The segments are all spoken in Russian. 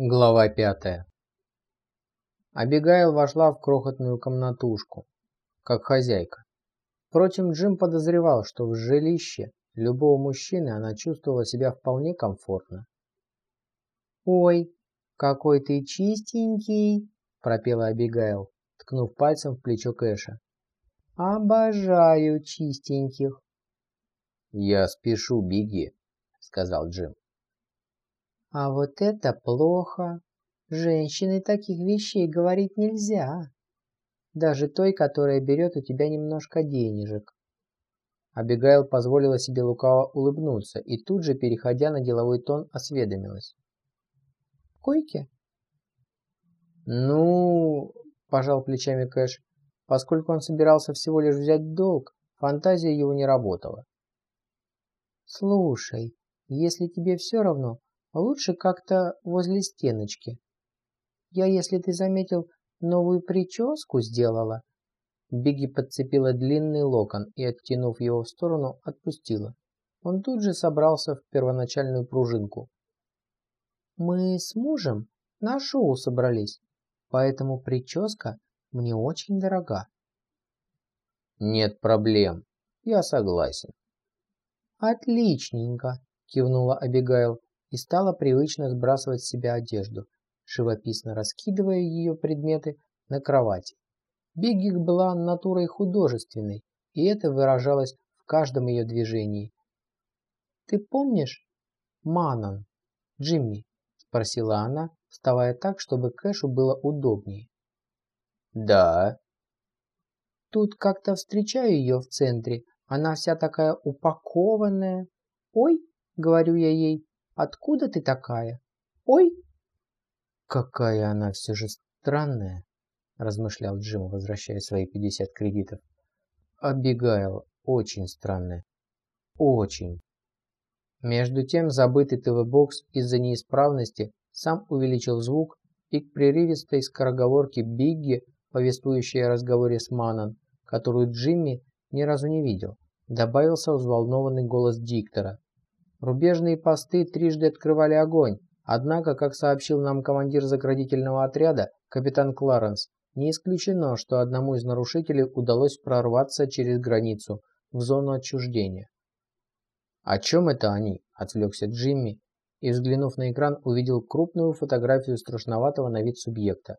Глава пятая. Абигайл вошла в крохотную комнатушку, как хозяйка. Впрочем, Джим подозревал, что в жилище любого мужчины она чувствовала себя вполне комфортно. «Ой, какой ты чистенький!» – пропела Абигайл, ткнув пальцем в плечо Кэша. «Обожаю чистеньких!» «Я спешу, беги», – сказал Джим. А вот это плохо. Женщине таких вещей говорить нельзя. Даже той, которая берет у тебя немножко денежек. Абигайл позволила себе лукаво улыбнуться и тут же, переходя на деловой тон, осведомилась. «В койке?» «Ну...» – пожал плечами Кэш. Поскольку он собирался всего лишь взять долг, фантазия его не работала. «Слушай, если тебе все равно, Лучше как-то возле стеночки. Я, если ты заметил, новую прическу сделала. Бигги подцепила длинный локон и, оттянув его в сторону, отпустила. Он тут же собрался в первоначальную пружинку. Мы с мужем на шоу собрались, поэтому прическа мне очень дорога. Нет проблем, я согласен. Отличненько, кивнула Абигайл и стала привычно сбрасывать с себя одежду, живописно раскидывая ее предметы на кровати. Биггик была натурой художественной, и это выражалось в каждом ее движении. «Ты помнишь Манон, Джимми?» – спросила она, вставая так, чтобы Кэшу было удобнее. «Да». «Тут как-то встречаю ее в центре, она вся такая упакованная. Ой, — говорю я ей, Откуда ты такая? Ой!» «Какая она все же странная!» размышлял Джим, возвращая свои 50 кредитов. «Абигайл очень странная. Очень!» Между тем забытый ТВ-бокс из-за неисправности сам увеличил звук и к прерывистой скороговорке Бигги, повествующей о разговоре с Манон, которую Джимми ни разу не видел, добавился взволнованный голос диктора, Рубежные посты трижды открывали огонь, однако, как сообщил нам командир заградительного отряда, капитан Кларенс, не исключено, что одному из нарушителей удалось прорваться через границу в зону отчуждения. «О чем это они?» – отвлекся Джимми и, взглянув на экран, увидел крупную фотографию страшноватого на вид субъекта.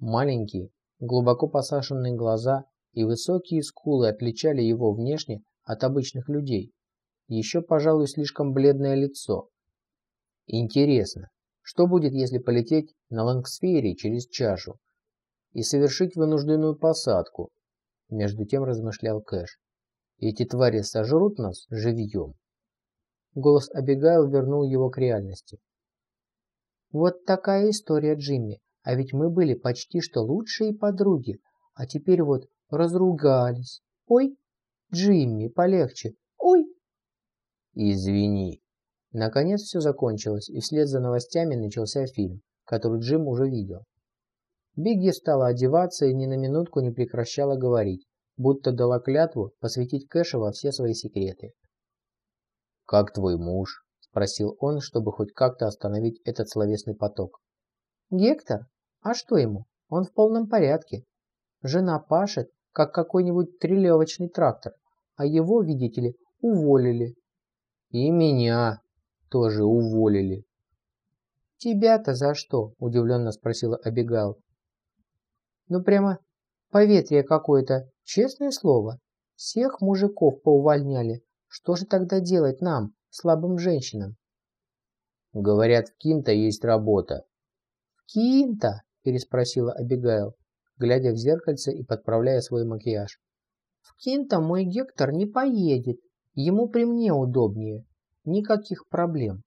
Маленькие, глубоко посаженные глаза и высокие скулы отличали его внешне от обычных людей еще, пожалуй, слишком бледное лицо. Интересно, что будет, если полететь на лангсфере через чашу и совершить вынужденную посадку? Между тем размышлял Кэш. Эти твари сожрут нас живьем. Голос Абигайл вернул его к реальности. Вот такая история, Джимми. А ведь мы были почти что лучшие подруги, а теперь вот разругались. Ой, Джимми, полегче. Извини. Наконец все закончилось, и вслед за новостями начался фильм, который Джим уже видел. Бигги стала одеваться и ни на минутку не прекращала говорить, будто дала клятву посвятить Кэша во все свои секреты. «Как твой муж?» – спросил он, чтобы хоть как-то остановить этот словесный поток. «Гектор? А что ему? Он в полном порядке. Жена пашет, как какой-нибудь трелевочный трактор, а его, видите ли, уволили, и меня тоже уволили. «Тебя-то за что?» – удивленно спросила Абигал. «Ну прямо поветрие какое-то, честное слово. Всех мужиков поувольняли. Что же тогда делать нам, слабым женщинам?» «Говорят, в Кинта есть работа». «В Кинта?» – переспросила Абигайл, глядя в зеркальце и подправляя свой макияж. «В Кинта мой Гектор не поедет, Ему при мне удобнее. Никаких проблем.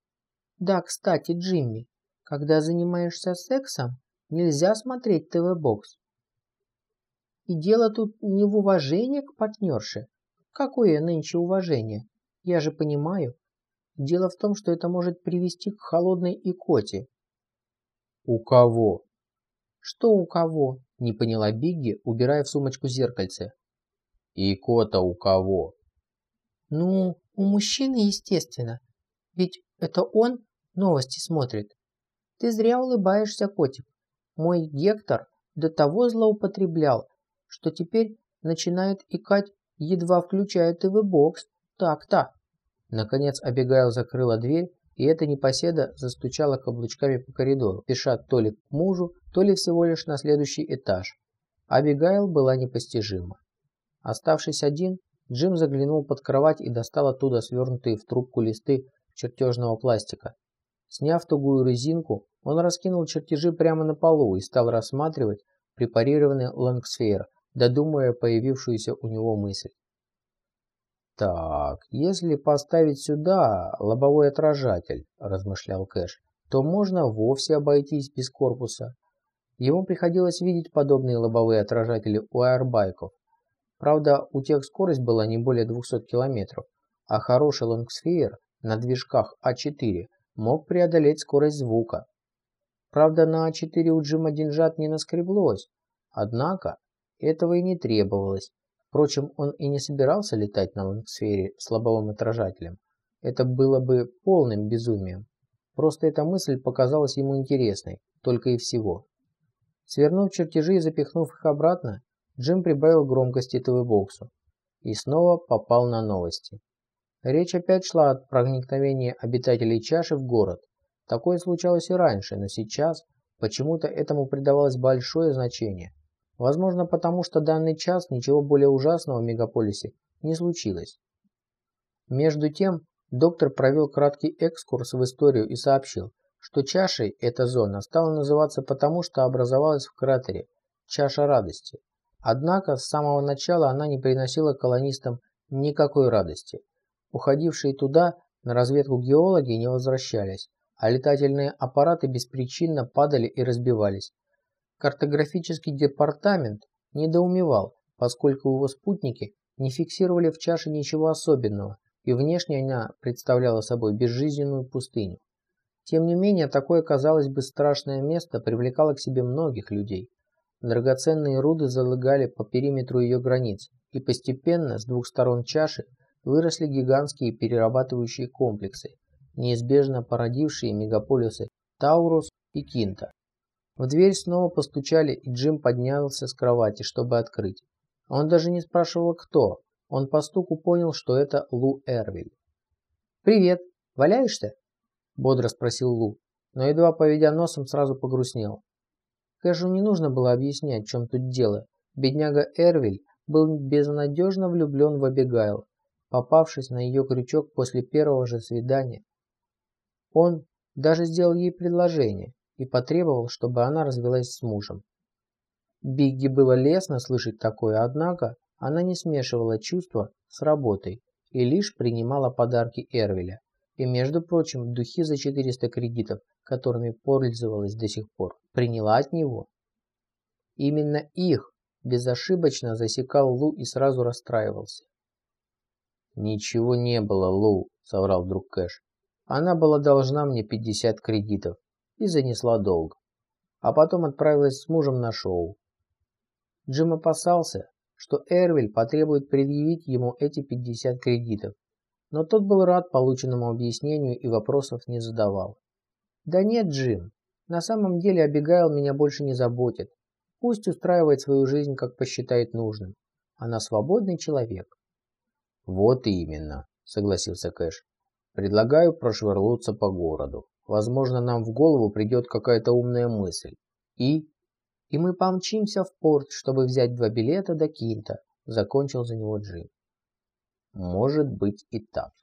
Да, кстати, Джимми, когда занимаешься сексом, нельзя смотреть ТВ-бокс. И дело тут не в уважении к партнерше. Какое нынче уважение? Я же понимаю. Дело в том, что это может привести к холодной икоте. У кого? Что у кого? Не поняла Бигги, убирая в сумочку зеркальце. Икота у кого? Ну, у мужчины, естественно. Ведь это он новости смотрит. Ты зря улыбаешься, котик. Мой Гектор до того злоупотреблял, что теперь начинает икать, едва включает ТВ-бокс. Так-то. Наконец Абигайл закрыла дверь, и эта непоседа застучала каблучками по коридору, спеша то ли к мужу, то ли всего лишь на следующий этаж. Абигайл была непостижима. Оставшись один, Джим заглянул под кровать и достал оттуда свернутые в трубку листы чертежного пластика. Сняв тугую резинку, он раскинул чертежи прямо на полу и стал рассматривать препарированный лангсфер, додумывая появившуюся у него мысль. «Так, если поставить сюда лобовой отражатель», – размышлял Кэш, – «то можно вовсе обойтись без корпуса». Ему приходилось видеть подобные лобовые отражатели у аэрбайков. Правда, у тех скорость была не более 200 км, а хороший лонгсфейр на движках А4 мог преодолеть скорость звука. Правда, на А4 у Джима деньжат не наскреблось, однако этого и не требовалось. Впрочем, он и не собирался летать на лонгсфере с лобовым отражателем. Это было бы полным безумием. Просто эта мысль показалась ему интересной, только и всего. Свернув чертежи и запихнув их обратно, Джим прибавил громкости ТВ-боксу и снова попал на новости. Речь опять шла о проникновении обитателей чаши в город. Такое случалось и раньше, но сейчас почему-то этому придавалось большое значение. Возможно, потому что данный час ничего более ужасного в мегаполисе не случилось. Между тем, доктор провел краткий экскурс в историю и сообщил, что чашей эта зона стала называться потому, что образовалась в кратере «Чаша радости». Однако с самого начала она не приносила колонистам никакой радости. Уходившие туда на разведку геологи не возвращались, а летательные аппараты беспричинно падали и разбивались. Картографический департамент недоумевал, поскольку его спутники не фиксировали в чаше ничего особенного, и внешне она представляла собой безжизненную пустыню. Тем не менее, такое, казалось бы, страшное место привлекало к себе многих людей. Драгоценные руды залегали по периметру ее границ, и постепенно с двух сторон чаши выросли гигантские перерабатывающие комплексы, неизбежно породившие мегаполисы Таурус и Кинта. В дверь снова постучали, и Джим поднялся с кровати, чтобы открыть. Он даже не спрашивал, кто. Он по стуку понял, что это Лу Эрвиль. «Привет! Валяешься?» – бодро спросил Лу, но едва поведя носом, сразу погрустнел. Кэшу не нужно было объяснять, в чем тут дело. Бедняга Эрвиль был безнадежно влюблен в Абигайл, попавшись на ее крючок после первого же свидания. Он даже сделал ей предложение и потребовал, чтобы она развелась с мужем. Бигги было лестно слышать такое, однако она не смешивала чувства с работой и лишь принимала подарки Эрвиля. И, между прочим, духи за 400 кредитов которыми пользовалась до сих пор, приняла от него. Именно их безошибочно засекал Лу и сразу расстраивался. «Ничего не было, Лу», — соврал вдруг Кэш. «Она была должна мне 50 кредитов и занесла долг. А потом отправилась с мужем на шоу. Джим опасался, что Эрвиль потребует предъявить ему эти 50 кредитов, но тот был рад полученному объяснению и вопросов не задавал. Да нет, Джим. На самом деле Абигайл меня больше не заботит. Пусть устраивает свою жизнь, как посчитает нужным. Она свободный человек. Вот именно, согласился Кэш. Предлагаю прошвырнуться по городу. Возможно, нам в голову придет какая-то умная мысль. И... И мы помчимся в порт, чтобы взять два билета до Кинта, закончил за него Джим. Может быть и так.